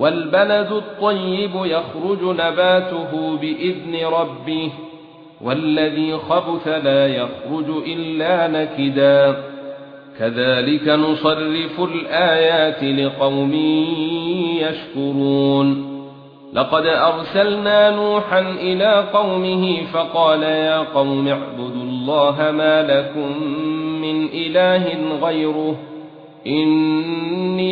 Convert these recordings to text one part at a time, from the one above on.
والبلد الطيب يخرج نباته بإذن ربه والذي خبث لا يخرج إلا نكدا. كذلك نصرف الآيات لقوم يشكرون. لقد أرسلنا نوحا إلى قومه فقال يا قوم اعبدوا الله ما لكم من إله غيره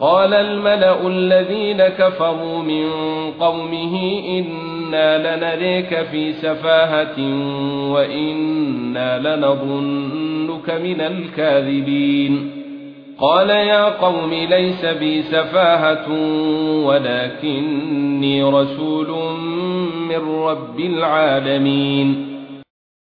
قال الملأ الذين كفروا من قومه إنا لنريك في سفاهة وإنا لنظنك من الكاذبين. قال يا قوم ليس بي سفاهة ولكني رسول من رب العالمين.